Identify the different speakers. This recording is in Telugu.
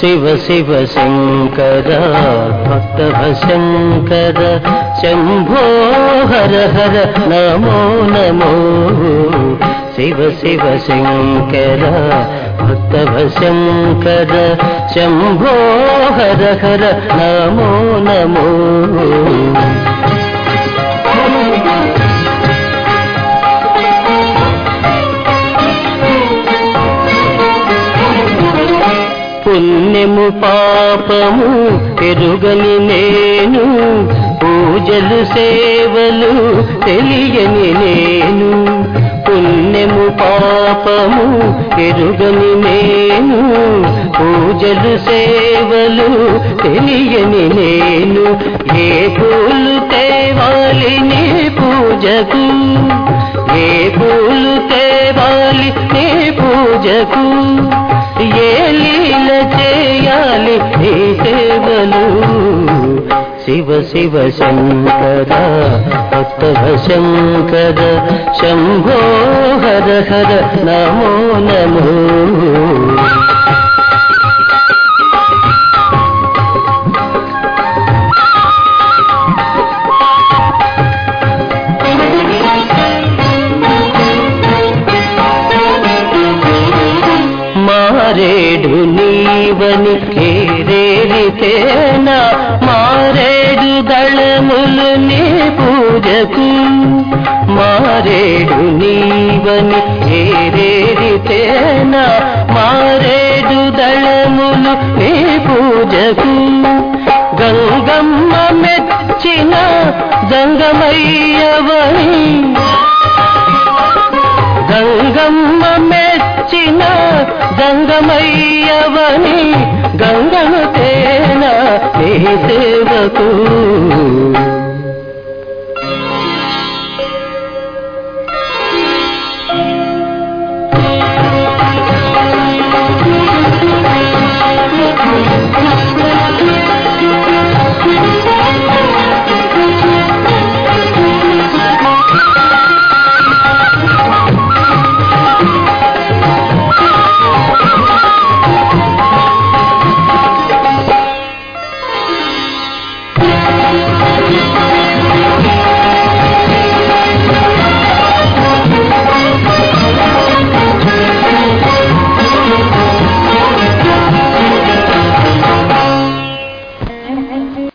Speaker 1: शिव शिव शङ्कर भक्तभशङ्कर शम्भो हर हर नमो नमो। शिव शिव शङ्कर भक्तभशङ्कर शम्भो हर हर नमो नमो। పుణ్యము పాపము ఎరుగని నేను పూజలు సేవలు తెలియని నేను. పుణ్యము పాపము ఎరుగని నేను పూజలు సేవలు తెలియని నేను. ఏ పూలు తేవాలి నీ పూజకు? ఏ పూలు తేవాలి నీ పూజకు? శివ శివ శంకర భక్తవ శంకర శంభో హర హర నమో నమో. మారేడు నీవని పూజకు మారేడు నీవని ఏరేరితేనా? మారేడు దళములు నీ పూజకు గంగమ్మ మెచ్చిన గంగమయ్యవని గంగమ్మ మెచ్చిన గంగమయ్యవని గంగను తేన నీ సేవకు?